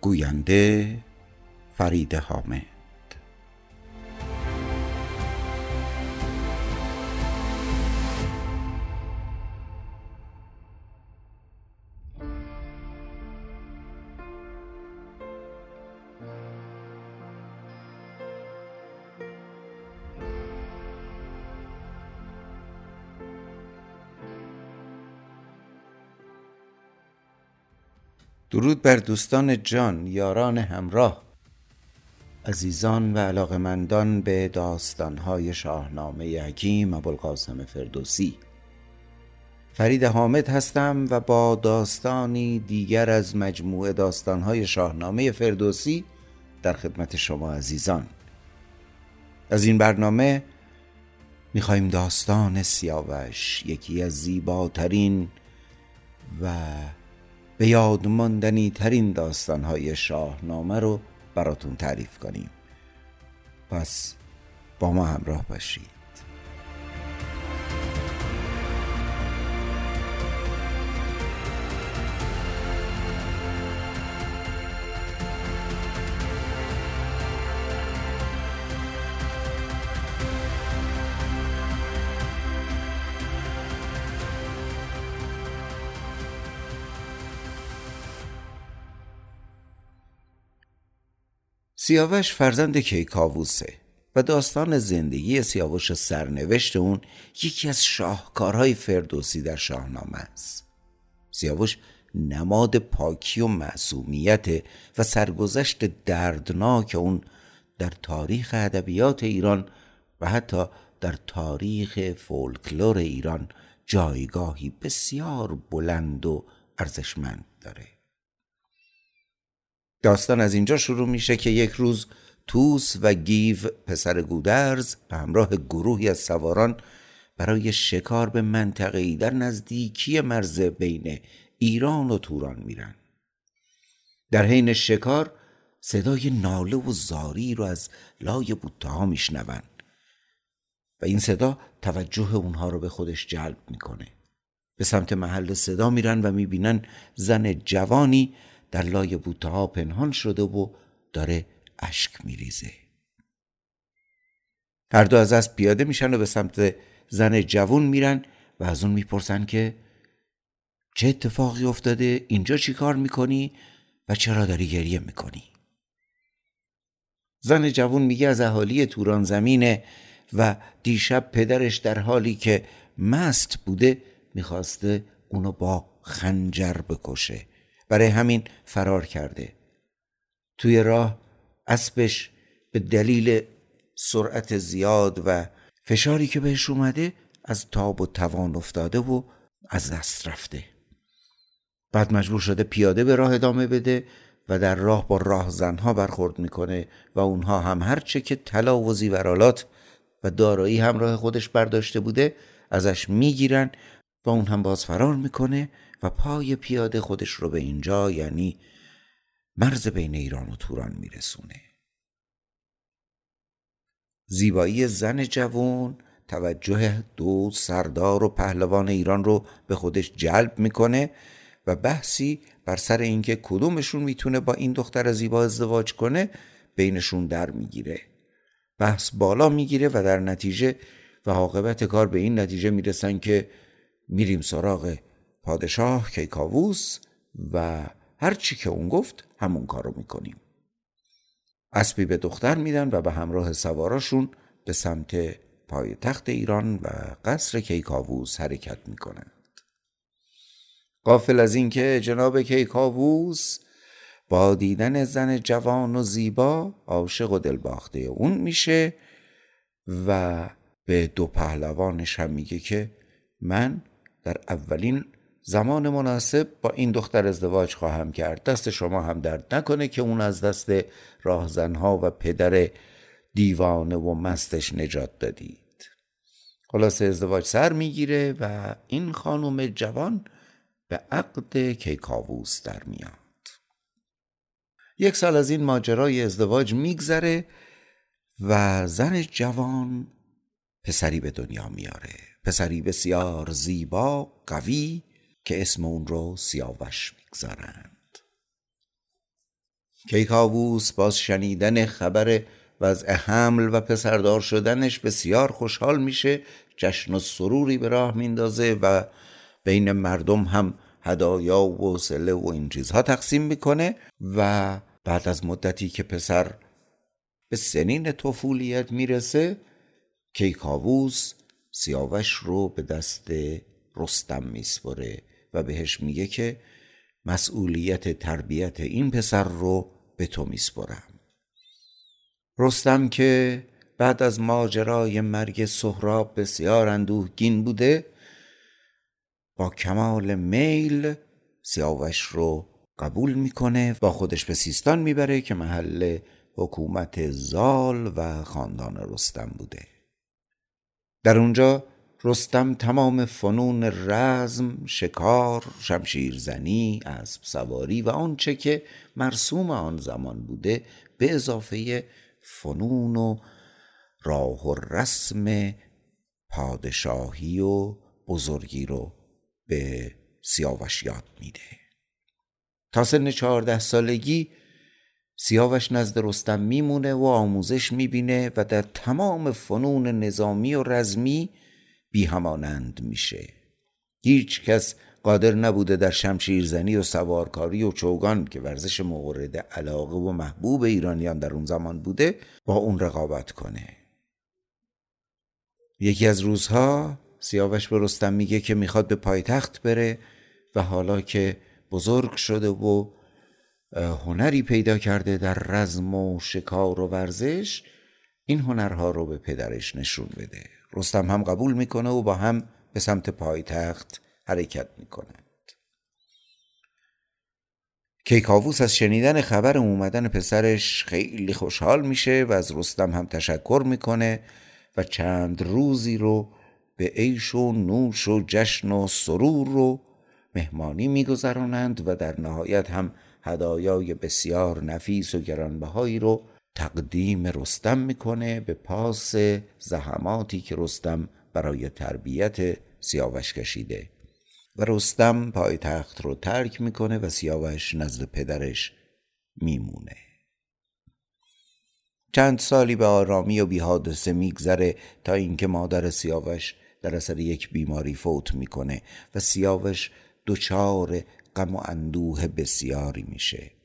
گوینده فرید حامد درود بر دوستان جان یاران همراه عزیزان و علاقمندان به داستانهای شاهنامه حکیم ابوالقاسم فردوسی. فرید حامد هستم و با داستانی دیگر از مجموعه داستانهای شاهنامه فردوسی در خدمت شما عزیزان. از این برنامه می‌خواهیم داستان سیاوش یکی از زیباترین و به یاد ماندنی ترین داستانهای شاهنامه رو براتون تعریف کنیم. پس با ما همراه باشید. سیاوش فرزند کیکاووسه و داستان زندگی سیاوش سرنوشت اون یکی از شاهکارهای فردوسی در شاهنامه است. سیاوش نماد پاکی و معصومیت و سرگذشت دردناک اون در تاریخ ادبیات ایران و حتی در تاریخ فولکلور ایران جایگاهی بسیار بلند و ارزشمند داره. داستان از اینجا شروع میشه که یک روز توس و گیو پسر گودرز به همراه گروهی از سواران برای شکار به منطقه در نزدیکی مرز بین ایران و توران میرن. در حین شکار صدای ناله و زاری رو از لای بوته ها میشنون و این صدا توجه اونها رو به خودش جلب می‌کنه. به سمت محل صدا میرن و می‌بینن زن جوانی در لای بوته ها پنهان شده و داره اشک میریزه. هر دو از از پیاده میشن و به سمت زن جوون میرن و از اون می‌پرسن که چه اتفاقی افتاده؟ اینجا چی کار می‌کنی؟ و چرا داری گریه می‌کنی؟ زن جوون میگه از اهالی توران زمینه و دیشب پدرش در حالی که مست بوده می‌خواسته اونو با خنجر بکشه. برای همین فرار کرده. توی راه اسبش به دلیل سرعت زیاد و فشاری که بهش اومده از تاب و توان افتاده و از دست رفته. بعد مجبور شده پیاده به راه ادامه بده و در راه با راهزنها برخورد می‌کنه و اونها هم هرچه که طلا و زیورالات و دارایی همراه خودش برداشته بوده ازش می‌گیرن و اون هم باز فرار می‌کنه و پای پیاده خودش رو به اینجا یعنی مرز بین ایران و توران میرسونه. زیبایی زن جوان توجه دو سردار و پهلوان ایران رو به خودش جلب می‌کنه و بحثی بر سر اینکه کدومشون می‌تونه با این دختر زیبا ازدواج کنه بینشون در می‌گیره. بحث بالا می‌گیره و در نتیجه و عاقبت کار به این نتیجه می‌رسن که میریم سراغ پادشاه کیکاووس و هر چی که اون گفت همون کارو می‌کنیم. اسبی به دختر میدن و به همراه سواراشون به سمت پای تخت ایران و قصر کیکاووس حرکت می‌کنند. قافل از اینکه جناب کیکاووس با دیدن زن جوان و زیبا عاشق و دلباخته اون میشه و به دو پهلوانش هم میگه که من در اولین زمان مناسب با این دختر ازدواج خواهم کرد. دست شما هم درد نکنه که اون از دست راهزنها و پدر دیوانه و مستش نجات دادید. خلاصه ازدواج سر می‌گیره و این خانم جوان به عقد کیکاووس در میاد. یک سال از این ماجرای ازدواج میگذره و زن جوان پسری به دنیا میاره. پسری بسیار زیبا قوی که اسم اون رو سیاوش می‌گذارند. کیکاووس باز شنیدن خبر وضع حمل و پسردار شدنش بسیار خوشحال میشه جشن و سروری به راه میندازه و بین مردم هم هدایا و سله و این چیزها تقسیم می‌کنه و بعد از مدتی که پسر به سنین طفولیت می‌رسه کیکاووس سیاوش رو به دست رستم میسپره. و بهش میگه که مسئولیت تربیت این پسر رو به تو میسپرم. رستم که بعد از ماجرای مرگ سهراب بسیار اندوهگین بوده با کمال میل سیاوش رو قبول می‌کنه با خودش به سیستان می‌بره که محل حکومت زال و خاندان رستم بوده. در اونجا رستم تمام فنون رزم، شکار، شمشیرزنی، اسب سواری و آنچه که مرسوم آن زمان بوده به اضافه فنون و راه و رسم پادشاهی و بزرگی رو به سیاوش یاد میده. تا سن چهارده سالگی سیاوش نزد رستم میمونه و آموزش می‌بینه و در تمام فنون نظامی و رزمی بیهمانند میشه. هیچ کس قادر نبوده در شمشیرزنی و سوارکاری و چوگان که ورزش مورد علاقه و محبوب ایرانیان در اون زمان بوده با اون رقابت کنه. یکی از روزها سیاوش به رستم میگه که می‌خواد به پایتخت بره و حالا که بزرگ شده و هنری پیدا کرده در رزم و شکار و ورزش این هنرها رو به پدرش نشون بده. رستم هم قبول می‌کنه و با هم به سمت پایتخت حرکت می‌کنند. کیکاووس از شنیدن خبر اومدن پسرش خیلی خوشحال میشه و از رستم هم تشکر می‌کنه و چند روزی رو به عیش و نوش و جشن و سرور رو مهمانی میگذرانند و در نهایت هم هدایای بسیار نفیس و گرانبهایی رو تقدیم رستم می‌کنه به پاس زحماتی که رستم برای تربیت سیاوش کشیده. و رستم پایتخت رو ترک می‌کنه و سیاوش نزد پدرش میمونه. چند سالی به آرامی و بی حادثه میگذره تا اینکه مادر سیاوش در اثر یک بیماری فوت می‌کنه و سیاوش دچار غم و اندوه بسیاری میشه.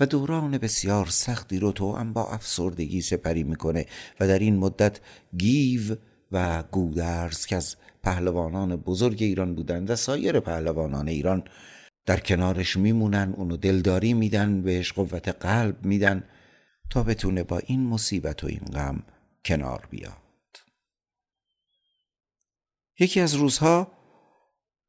و دوران بسیار سختی رو تو هم با افسردگی سپری می‌کنه و در این مدت گیو و گودرز که از پهلوانان بزرگ ایران بودند و سایر پهلوانان ایران در کنارش میمونن اونو دلداری میدن بهش قوت قلب میدن تا بتونه با این مصیبت و این غم کنار بیاد. یکی از روزها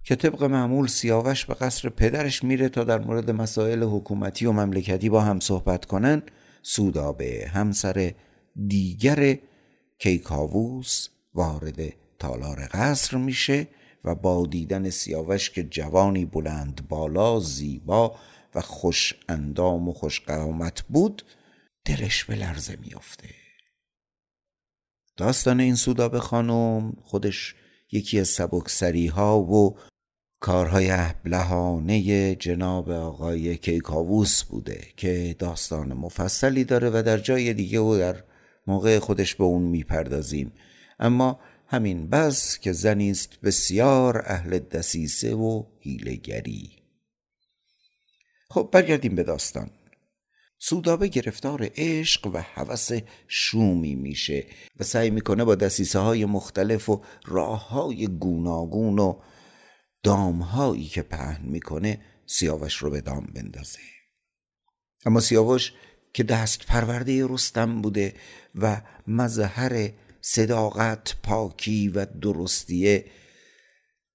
که طبق معمول سیاوش به قصر پدرش میره تا در مورد مسائل حکومتی و مملکتی با هم صحبت کنن سودابه همسر دیگر کیکاووس وارد تالار قصر میشه و با دیدن سیاوش که جوانی بلند بالا زیبا و خوش اندام و خوش قامت بود دلش به لرزه میافته. داستان این سودابه خانم خودش یکی از سبکسری ها و کارهای ابلهانه جناب آقای کیکاووس بوده که داستان مفصلی داره و در جای دیگه و در موقع خودش به اون می‌پردازیم. اما همین بس که زنیست بسیار اهل دسیسه و هیلگری خب برگردیم به داستان. سودابه گرفتار عشق و هوس شومی میشه و سعی می‌کنه با دسیسه های مختلف و راه های گوناگون و دامهایی که پهن می‌کنه سیاوش رو به دام بندازه. اما سیاوش که دست پرورده رستم بوده و مظهر صداقت پاکی و درستیه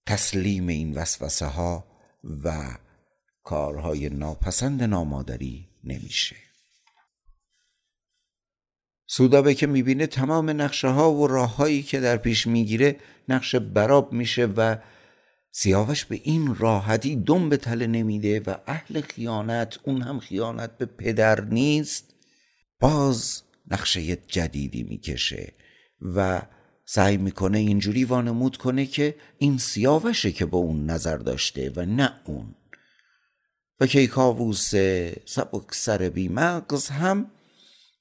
تسلیم این وسوسه ها و کارهای ناپسند نامادری نمیشه. سودابه که می‌بینه تمام نقشه ها و راههایی که در پیش می‌گیره نقشه براب میشه و سیاوش به این راحتی دم به تله نمیده و اهل خیانت اون هم خیانت به پدر نیست باز نقشه جدیدی می‌کشه و سعی می‌کنه اینجوری وانمود کنه که این سیاوشه که با اون نظر داشته و نه اون. و کیکاووس سبک سر بی مغز هم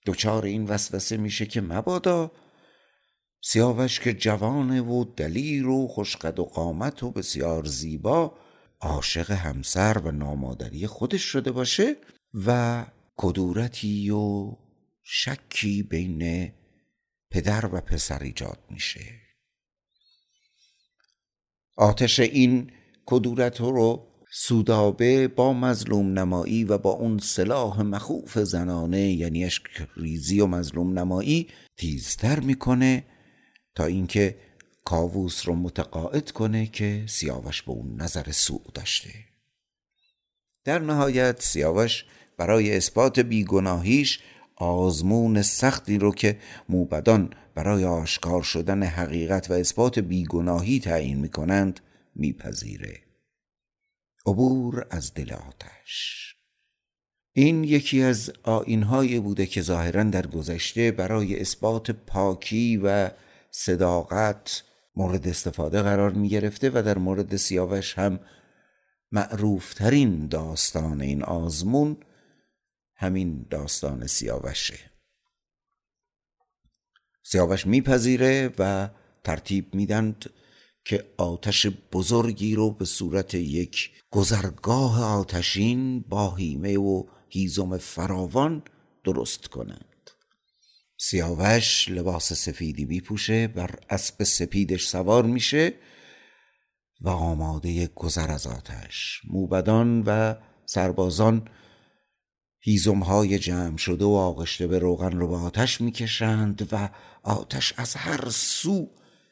دچار این وسوسه میشه که مبادا سیاوش که جوانه و دلیر و خوشقد و قامت و بسیار زیبا عاشق همسر و نامادری خودش شده باشه و کدورتی و شکی بین پدر و پسر ایجاد میشه. آتش این کدورت رو سودابه با مظلوم نمایی و با اون سلاح مخوف زنانه یعنی اشک ریزی و مظلوم نمایی تیزتر می‌کنه. تا اینکه کاووس رو متقاعد کنه که سیاوش به اون نظر سوء داشته. در نهایت سیاوش برای اثبات بیگناهیش آزمون سختی رو که موبدان برای آشکار شدن حقیقت و اثبات بیگناهی تعیین می‌کنند میپذیره. عبور از دل آتش. این یکی از آینهایی بوده که ظاهرا در گذشته برای اثبات پاکی و صداقت مورد استفاده قرار می گرفته و در مورد سیاوش هم معروفترین داستان این آزمون همین داستان سیاوشه. سیاوش میپذیره و ترتیب میدند که آتش بزرگی رو به صورت یک گذرگاه آتشین با هیمه و هیزم فراوان درست کنند سیاوش لباس سفیدی میپوشه بر اسب سپیدش سوار میشه و آماده گذر از آتش. موبدان و سربازان های جمع شده و آغشته به روغن رو به آتش می‌کشند و آتش از هر سو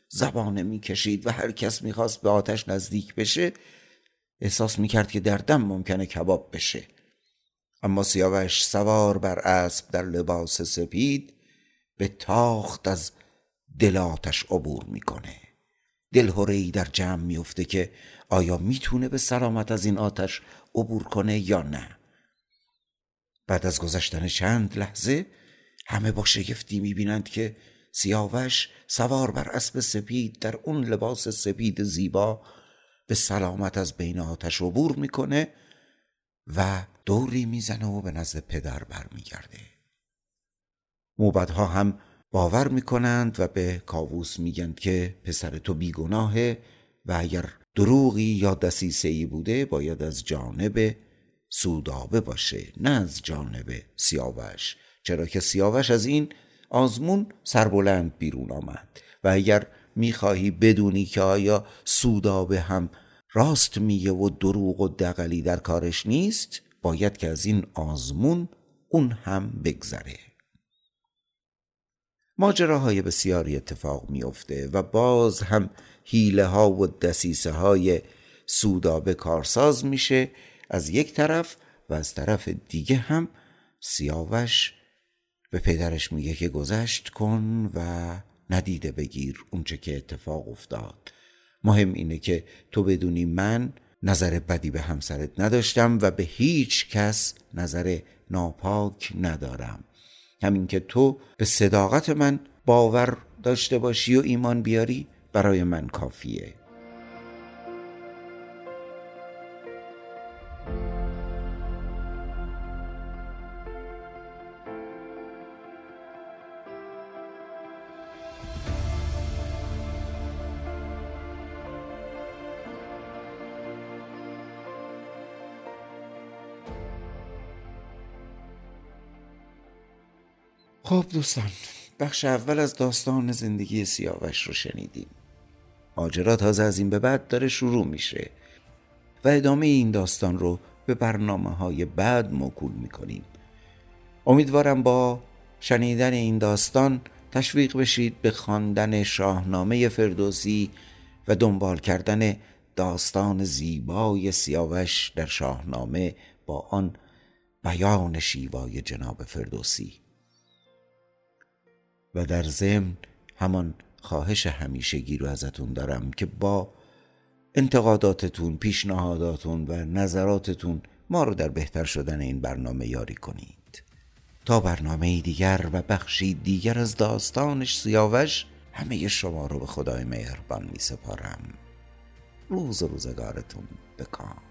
زبانه می‌کشید و هر کس می‌خواست به آتش نزدیک بشه احساس می‌کرد که در دم ممکنه کباب بشه. اما سیاوش سوار بر اسب در لباس سپید به تاخت از دل آتش عبور می‌کنه. دلهوره در جمع میفته که آیا می‌تونه به سلامت از این آتش عبور کنه یا نه. بعد از گذشتن چند لحظه همه با شگفتی می‌بینند که سیاوش سوار بر اسب سپید در اون لباس سپید زیبا به سلامت از بین آتش عبور می‌کنه و دوری می‌زنه و به نزد پدر برمیگرده. موبدها هم باور می‌کنند و به کاووس میگند که پسر تو بیگناهه و اگر دروغی یا دسیسه بوده باید از جانب سودابه باشه نه از جانب سیاوش. چرا که سیاوش از این آزمون سربلند بیرون آمد و اگر می‌خواهی بدونی که آیا سودابه هم راست میگه و دروغ و دقلی در کارش نیست باید که از این آزمون اون هم بگذره. ماجراهای بسیاری اتفاق میافته و باز هم حیله ها و دسیسه های سودابه کارساز میشه. از یک طرف و از طرف دیگه هم سیاوش به پدرش میگه که گذشت کن و ندیده بگیر اونچه که اتفاق افتاد. مهم اینه که تو بدونی من نظر بدی به همسرت نداشتم و به هیچ کس نظر ناپاک ندارم. همین که تو به صداقت من باور داشته باشی و ایمان بیاری برای من کافیه. خب دوستان بخش اول از داستان زندگی سیاوش رو شنیدیم. ماجرا تازه از این به بعد داره شروع میشه و ادامه این داستان رو به برنامه های بعد موکول می‌کنیم. امیدوارم با شنیدن این داستان تشویق بشید به خواندن شاهنامه فردوسی و دنبال کردن داستان زیبای سیاوش در شاهنامه با آن بیان شیوای جناب فردوسی. و در ضمن همان خواهش همیشگی رو ازتون دارم که با انتقاداتتون پیشنهاداتون و نظراتتون ما رو در بهتر شدن این برنامه یاری کنید. تا برنامه دیگر و بخشی دیگر از داستانش سیاوش همه شما رو به خدای مهربان می سپارم روز روزگارتون بکام